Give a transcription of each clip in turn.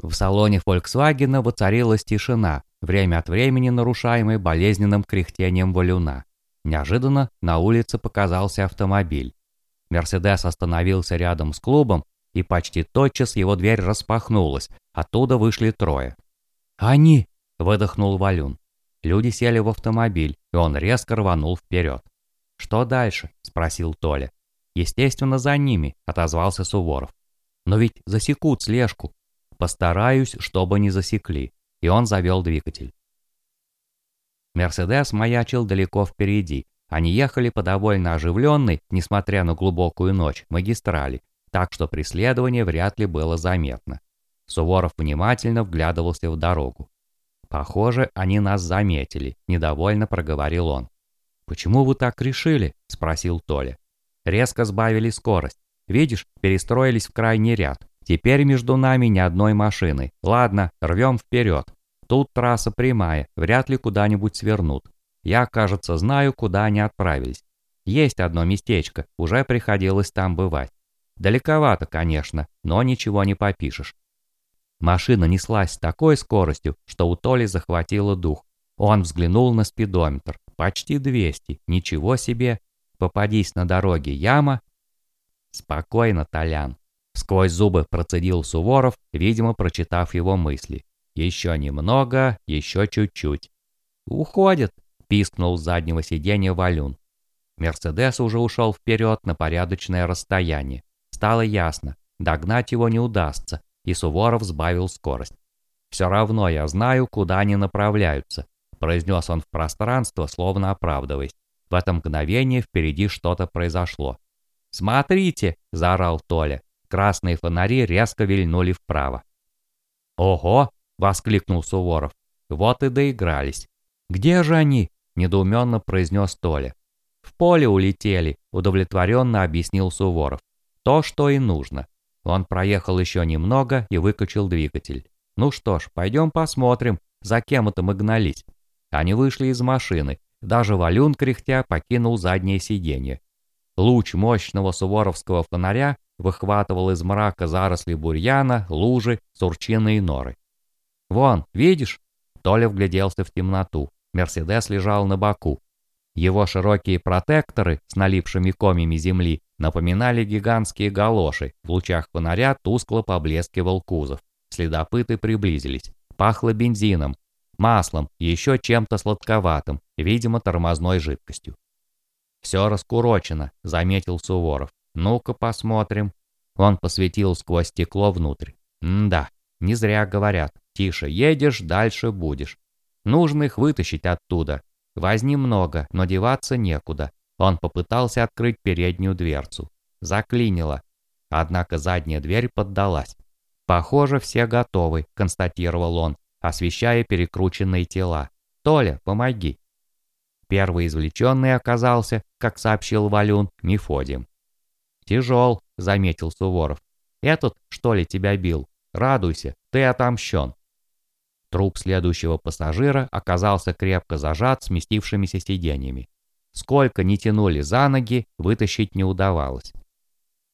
В салоне Volkswagen воцарилась тишина, время от времени нарушаемой болезненным кряхтением валюна. Неожиданно на улице показался автомобиль. Мерседес остановился рядом с клубом, и почти тотчас его дверь распахнулась, оттуда вышли трое. «Они!» – выдохнул Валюн. Люди сели в автомобиль, и он резко рванул вперед. «Что дальше?» – спросил Толя. «Естественно, за ними», – отозвался Суворов. «Но ведь засекут слежку». «Постараюсь, чтобы не засекли». И он завел двигатель. Мерседес маячил далеко впереди. Они ехали по довольно оживленной, несмотря на глубокую ночь, магистрали, так что преследование вряд ли было заметно. Суворов внимательно вглядывался в дорогу. «Похоже, они нас заметили», – недовольно проговорил он. «Почему вы так решили?» – спросил Толя. «Резко сбавили скорость. Видишь, перестроились в крайний ряд. Теперь между нами ни одной машины. Ладно, рвем вперед. Тут трасса прямая, вряд ли куда-нибудь свернут. Я, кажется, знаю, куда они отправились. Есть одно местечко, уже приходилось там бывать. Далековато, конечно, но ничего не попишешь. Машина неслась с такой скоростью, что у Толи захватило дух. Он взглянул на спидометр. Почти 200. Ничего себе. Попадись на дороге яма. Спокойно, Толян. Сквозь зубы процедил Суворов, видимо, прочитав его мысли. Еще немного, еще чуть-чуть. «Уходит!» – пискнул с заднего сиденья Валюн. Мерседес уже ушел вперед на порядочное расстояние. Стало ясно, догнать его не удастся, и Суворов сбавил скорость. «Все равно я знаю, куда они направляются», – произнес он в пространство, словно оправдываясь. В это мгновение впереди что-то произошло. «Смотрите!» – заорал Толя. Красные фонари резко вильнули вправо. «Ого!» – воскликнул Суворов. «Вот и доигрались». «Где же они?» – недоуменно произнес Толя. «В поле улетели», – удовлетворенно объяснил Суворов. «То, что и нужно. Он проехал еще немного и выключил двигатель. Ну что ж, пойдем посмотрим, за кем это мы гнались. Они вышли из машины. Даже Валюн, кряхтя, покинул заднее сиденье. Луч мощного суворовского фонаря выхватывал из мрака заросли бурьяна, лужи, сурчины и норы. «Вон, видишь?» Толя вгляделся в темноту. Мерседес лежал на боку. Его широкие протекторы с налипшими комьями земли напоминали гигантские галоши. В лучах фонаря тускло поблескивал кузов. Следопыты приблизились. Пахло бензином, маслом и еще чем-то сладковатым, видимо, тормозной жидкостью. «Все раскурочено», — заметил Суворов. «Ну-ка посмотрим». Он посветил сквозь стекло внутрь. «Да, не зря говорят. Тише едешь, дальше будешь. Нужно их вытащить оттуда. Возни много, но деваться некуда. Он попытался открыть переднюю дверцу. Заклинило. Однако задняя дверь поддалась. «Похоже, все готовы», — констатировал он, освещая перекрученные тела. «Толя, помоги». Первый извлеченный оказался, как сообщил Валюн, Мефодием. «Тяжел», — заметил Суворов. «Этот, что ли, тебя бил? Радуйся, ты отомщен». Труп следующего пассажира оказался крепко зажат сместившимися сиденьями. Сколько не тянули за ноги, вытащить не удавалось.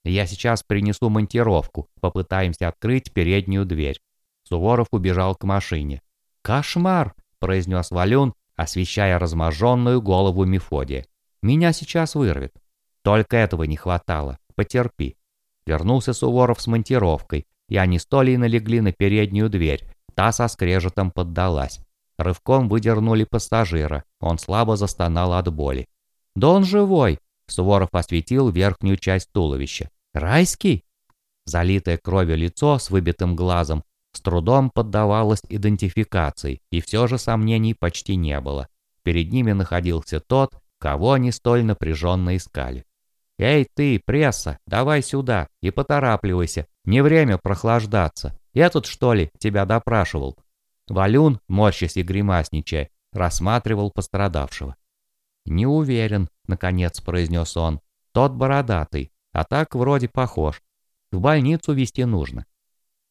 Я сейчас принесу монтировку, попытаемся открыть переднюю дверь. Суворов убежал к машине. «Кошмар!» – произнес Валюн, освещая разможенную голову Мефодия. «Меня сейчас вырвет». Только этого не хватало. Потерпи. Вернулся Суворов с монтировкой, и они с Толей налегли на переднюю дверь. Та со скрежетом поддалась. Рывком выдернули пассажира. Он слабо застонал от боли. «Да он живой!» Суворов осветил верхнюю часть туловища. «Райский?» Залитое кровью лицо с выбитым глазом с трудом поддавалось идентификации, и все же сомнений почти не было. Перед ними находился тот, кого они столь напряженно искали. «Эй ты, пресса, давай сюда и поторапливайся, не время прохлаждаться. Этот, что ли, тебя допрашивал?» Валюн, морщась и гримасничая, рассматривал пострадавшего. «Не уверен», — наконец произнес он. «Тот бородатый, а так вроде похож. В больницу везти нужно».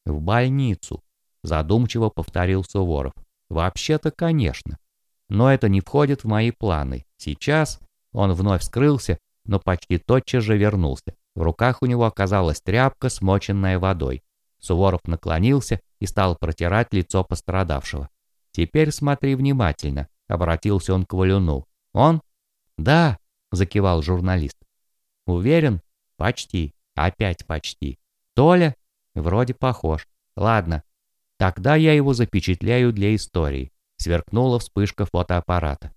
«В больницу», — задумчиво повторил Суворов. «Вообще-то, конечно. Но это не входит в мои планы. Сейчас...» Он вновь скрылся, но почти тотчас же вернулся. В руках у него оказалась тряпка, смоченная водой. Суворов наклонился и стал протирать лицо пострадавшего. «Теперь смотри внимательно», — обратился он к Валюну. «Он?» «Да», — закивал журналист. «Уверен?» «Почти. Опять почти. Толя?» «Вроде похож. Ладно. Тогда я его запечатляю для истории». Сверкнула вспышка фотоаппарата.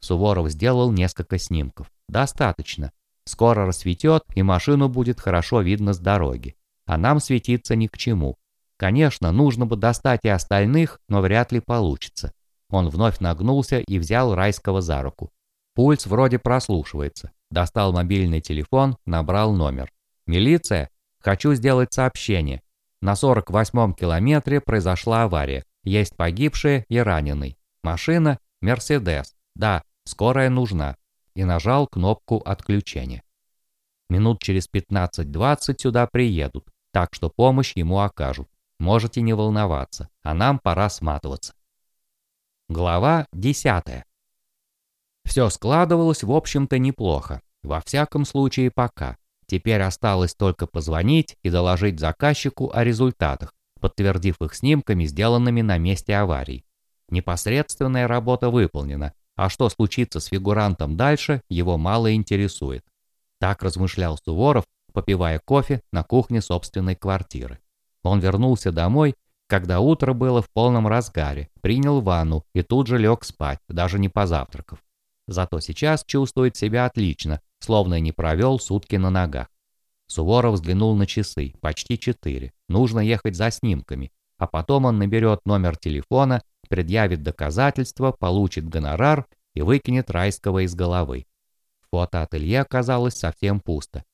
Суворов сделал несколько снимков. «Достаточно. Скоро рассветет, и машину будет хорошо видно с дороги. А нам светиться ни к чему. Конечно, нужно бы достать и остальных, но вряд ли получится. Он вновь нагнулся и взял Райского за руку. Пульс вроде прослушивается. Достал мобильный телефон, набрал номер. «Милиция? Хочу сделать сообщение. На 48-м километре произошла авария. Есть погибшие и раненый. Машина – Мерседес. Да, скорая нужна и нажал кнопку отключения. Минут через 15-20 сюда приедут, так что помощь ему окажут. Можете не волноваться, а нам пора сматываться. Глава 10. Все складывалось, в общем-то, неплохо. Во всяком случае, пока. Теперь осталось только позвонить и доложить заказчику о результатах, подтвердив их снимками, сделанными на месте аварии. Непосредственная работа выполнена, а что случится с фигурантом дальше, его мало интересует. Так размышлял Суворов, попивая кофе на кухне собственной квартиры. Он вернулся домой, когда утро было в полном разгаре, принял ванну и тут же лег спать, даже не позавтракав. Зато сейчас чувствует себя отлично, словно не провел сутки на ногах. Суворов взглянул на часы, почти четыре, нужно ехать за снимками, а потом он наберет номер телефона предъявит доказательства, получит гонорар и выкинет райского из головы. Фотоателье оказалось совсем пусто.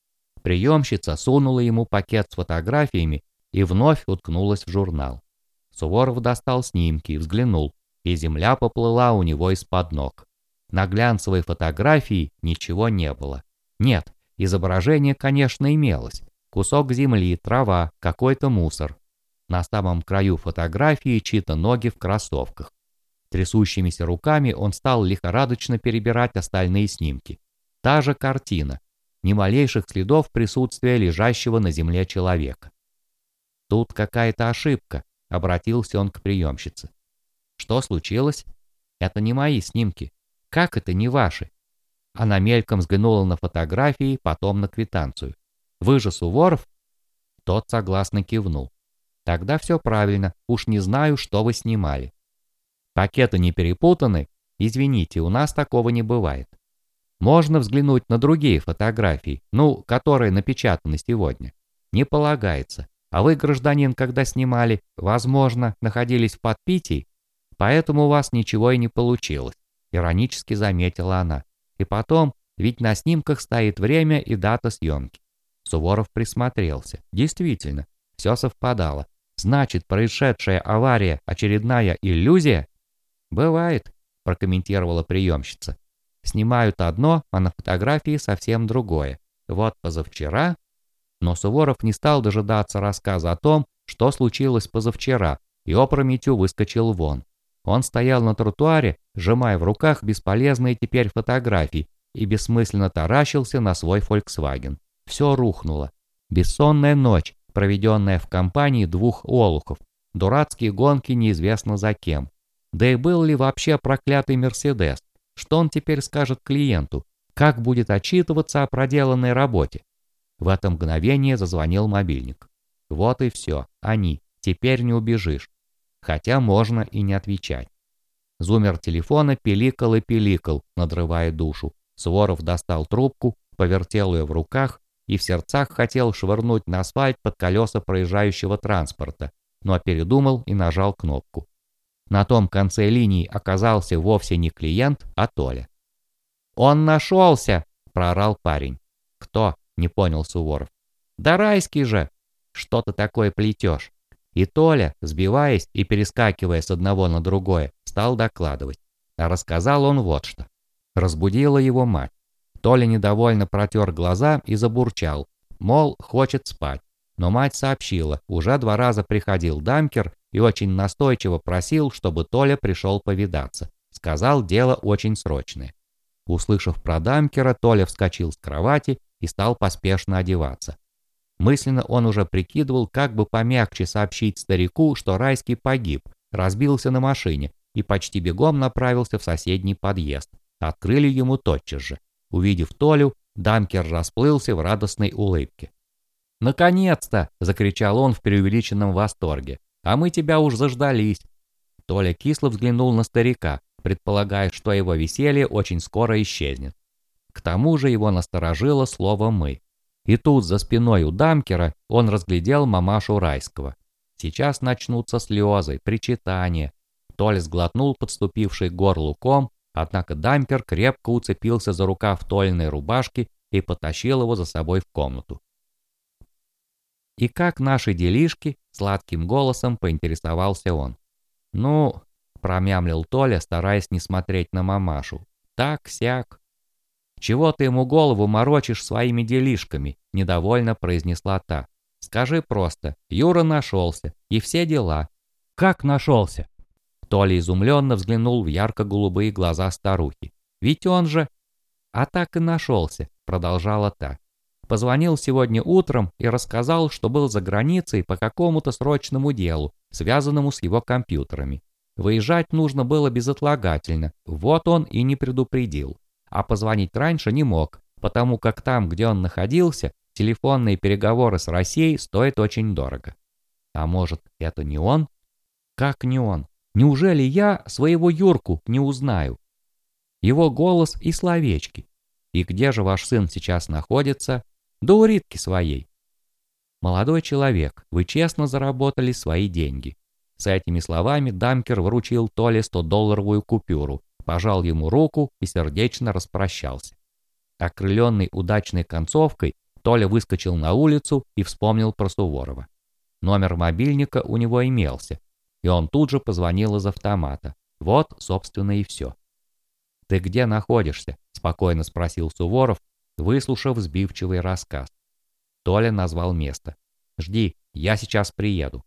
Приемщица сунула ему пакет с фотографиями и вновь уткнулась в журнал. Суворов достал снимки взглянул, и земля поплыла у него из-под ног. На глянцевой фотографии ничего не было. Нет, изображение, конечно, имелось. Кусок земли, трава, какой-то мусор. На самом краю фотографии чьи-то ноги в кроссовках. Трясущимися руками он стал лихорадочно перебирать остальные снимки. Та же картина. Ни малейших следов присутствия лежащего на земле человека. «Тут какая-то ошибка», — обратился он к приемщице. «Что случилось? Это не мои снимки. Как это не ваши?» Она мельком взглянула на фотографии, потом на квитанцию. «Вы же Суворов?» Тот согласно кивнул. Тогда все правильно, уж не знаю, что вы снимали. Пакеты не перепутаны? Извините, у нас такого не бывает. Можно взглянуть на другие фотографии, ну, которые напечатаны сегодня. Не полагается. А вы, гражданин, когда снимали, возможно, находились в подпитии, поэтому у вас ничего и не получилось, иронически заметила она. И потом, ведь на снимках стоит время и дата съемки. Суворов присмотрелся. Действительно, все совпадало. Значит, происшедшая авария – очередная иллюзия? Бывает, прокомментировала приемщица. Снимают одно, а на фотографии совсем другое. Вот позавчера... Но Суворов не стал дожидаться рассказа о том, что случилось позавчера, и опрометью выскочил вон. Он стоял на тротуаре, сжимая в руках бесполезные теперь фотографии, и бессмысленно таращился на свой Volkswagen. Все рухнуло. Бессонная ночь, проведенная в компании двух олухов, дурацкие гонки неизвестно за кем. Да и был ли вообще проклятый Мерседес? Что он теперь скажет клиенту? Как будет отчитываться о проделанной работе? В это мгновение зазвонил мобильник. Вот и все, они, теперь не убежишь. Хотя можно и не отвечать. Зумер телефона пиликал и пиликал, надрывая душу. Своров достал трубку, повертел ее в руках и в сердцах хотел швырнуть на асфальт под колеса проезжающего транспорта, но передумал и нажал кнопку. На том конце линии оказался вовсе не клиент, а Толя. «Он нашелся!» – проорал парень. «Кто?» – не понял Суворов. «Да райский же! Что ты такое плетешь?» И Толя, сбиваясь и перескакивая с одного на другое, стал докладывать. А рассказал он вот что. Разбудила его мать. Толя недовольно протер глаза и забурчал, мол, хочет спать. Но мать сообщила, уже два раза приходил дамкер и очень настойчиво просил, чтобы Толя пришел повидаться. Сказал, дело очень срочное. Услышав про дамкера, Толя вскочил с кровати и стал поспешно одеваться. Мысленно он уже прикидывал, как бы помягче сообщить старику, что Райский погиб, разбился на машине и почти бегом направился в соседний подъезд. Открыли ему тотчас же. Увидев Толю, Дамкер расплылся в радостной улыбке. «Наконец-то!» – закричал он в преувеличенном восторге. «А мы тебя уж заждались!» Толя кисло взглянул на старика, предполагая, что его веселье очень скоро исчезнет. К тому же его насторожило слово «мы». И тут за спиной у Дамкера он разглядел мамашу Райского. Сейчас начнутся слезы, причитания. Толя сглотнул подступивший к горлу ком, однако Дампер крепко уцепился за рукав Толиной рубашки и потащил его за собой в комнату. «И как наши делишки?» — сладким голосом поинтересовался он. «Ну, промямлил Толя, стараясь не смотреть на мамашу. «Так-сяк». «Чего ты ему голову морочишь своими делишками?» – недовольно произнесла та. «Скажи просто, Юра нашелся, и все дела». «Как нашелся?» Толя изумленно взглянул в ярко-голубые глаза старухи. «Ведь он же...» «А так и нашелся», – продолжала та. Позвонил сегодня утром и рассказал, что был за границей по какому-то срочному делу, связанному с его компьютерами. Выезжать нужно было безотлагательно, вот он и не предупредил. А позвонить раньше не мог, потому как там, где он находился, телефонные переговоры с Россией стоят очень дорого. А может, это не он? Как не он? Неужели я своего Юрку не узнаю? Его голос и словечки. И где же ваш сын сейчас находится? Да у своей. Молодой человек, вы честно заработали свои деньги. С этими словами Дамкер вручил Толе 100-долларовую купюру, пожал ему руку и сердечно распрощался. Окрыленный удачной концовкой, Толя выскочил на улицу и вспомнил про Суворова. Номер мобильника у него имелся, и он тут же позвонил из автомата. Вот, собственно, и все. «Ты где находишься?» – спокойно спросил Суворов, выслушав сбивчивый рассказ. Толя назвал место. «Жди, я сейчас приеду».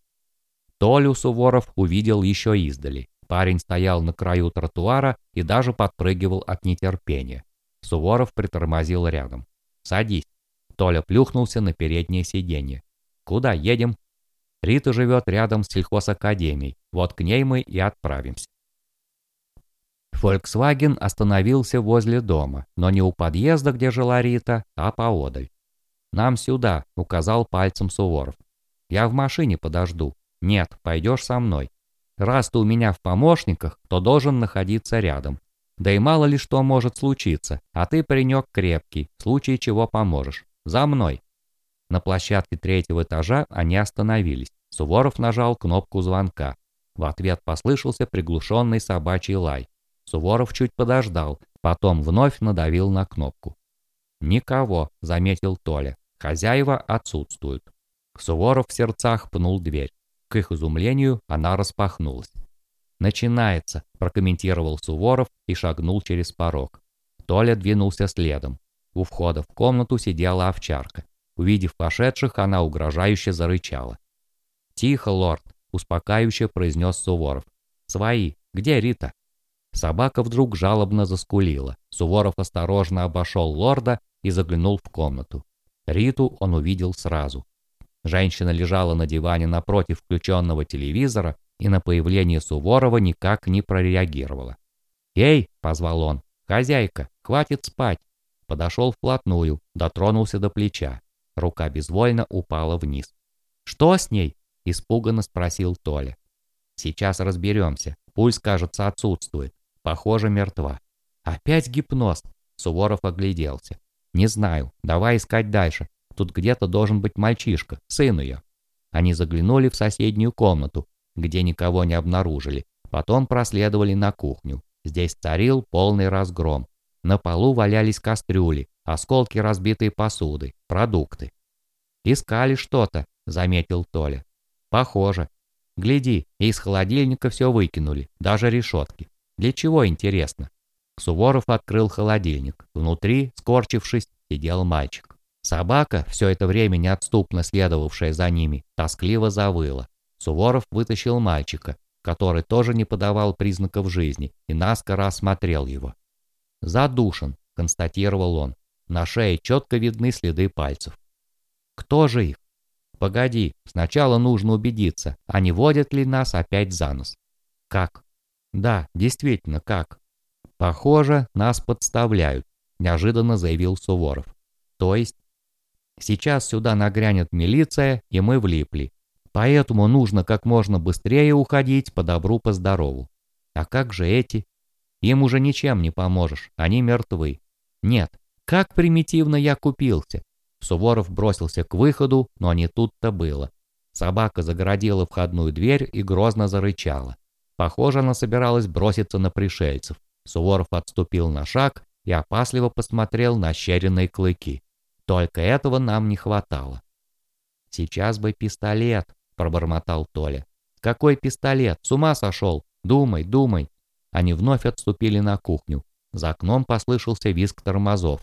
Толю Суворов увидел еще издали. Парень стоял на краю тротуара и даже подпрыгивал от нетерпения. Суворов притормозил рядом. «Садись». Толя плюхнулся на переднее сиденье. «Куда едем?» «Рита живет рядом с сельхозакадемией. Вот к ней мы и отправимся». Volkswagen остановился возле дома, но не у подъезда, где жила Рита, а поодаль. «Нам сюда», — указал пальцем Суворов. «Я в машине подожду. Нет, пойдешь со мной. Раз ты у меня в помощниках, то должен находиться рядом. Да и мало ли что может случиться, а ты паренек крепкий, в случае чего поможешь. За мной. На площадке третьего этажа они остановились. Суворов нажал кнопку звонка. В ответ послышался приглушенный собачий лай. Суворов чуть подождал, потом вновь надавил на кнопку. «Никого», — заметил Толя. «Хозяева отсутствуют». Суворов в сердцах пнул дверь. К их изумлению она распахнулась. «Начинается», – прокомментировал Суворов и шагнул через порог. Толя двинулся следом. У входа в комнату сидела овчарка. Увидев вошедших, она угрожающе зарычала. «Тихо, лорд», – успокаивающе произнес Суворов. «Свои. Где Рита?» Собака вдруг жалобно заскулила. Суворов осторожно обошел лорда и заглянул в комнату. Риту он увидел сразу. Женщина лежала на диване напротив включенного телевизора и на появление Суворова никак не прореагировала. «Эй!» – позвал он. «Хозяйка, хватит спать!» Подошел вплотную, дотронулся до плеча. Рука безвольно упала вниз. «Что с ней?» – испуганно спросил Толя. «Сейчас разберемся. Пульс, кажется, отсутствует. Похоже, мертва». «Опять гипноз?» – Суворов огляделся. «Не знаю. Давай искать дальше. Тут где-то должен быть мальчишка, сын ее. Они заглянули в соседнюю комнату, где никого не обнаружили. Потом проследовали на кухню. Здесь царил полный разгром. На полу валялись кастрюли, осколки разбитой посуды, продукты. «Искали что-то», — заметил Толя. «Похоже. Гляди, из холодильника все выкинули, даже решетки. Для чего, интересно?» Суворов открыл холодильник. Внутри, скорчившись, сидел мальчик. Собака, все это время неотступно следовавшая за ними, тоскливо завыла. Суворов вытащил мальчика, который тоже не подавал признаков жизни, и наскоро осмотрел его. «Задушен», — констатировал он. На шее четко видны следы пальцев. Кто же их? Погоди, сначала нужно убедиться, а не водят ли нас опять за нос. Как? Да, действительно, как? Похоже, нас подставляют, неожиданно заявил Суворов. То есть? Сейчас сюда нагрянет милиция, и мы влипли. Поэтому нужно как можно быстрее уходить по добру, по здорову. А как же эти? Им уже ничем не поможешь, они мертвы. Нет, как примитивно я купился. Суворов бросился к выходу, но не тут-то было. Собака загородила входную дверь и грозно зарычала. Похоже, она собиралась броситься на пришельцев. Суворов отступил на шаг и опасливо посмотрел на ощеренные клыки. Только этого нам не хватало. «Сейчас бы пистолет», — пробормотал Толя. «Какой пистолет? С ума сошел? Думай, думай». Они вновь отступили на кухню. За окном послышался визг тормозов.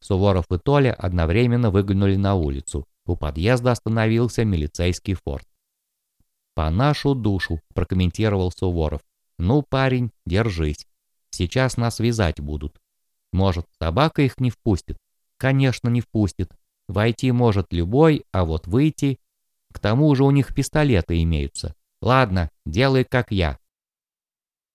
Суворов и Толя одновременно выглянули на улицу. У подъезда остановился милицейский форт. «По нашу душу», – прокомментировал Суворов. «Ну, парень, держись. Сейчас нас вязать будут. Может, собака их не впустит? Конечно, не впустит. Войти может любой, а вот выйти... К тому же у них пистолеты имеются. Ладно, делай как я.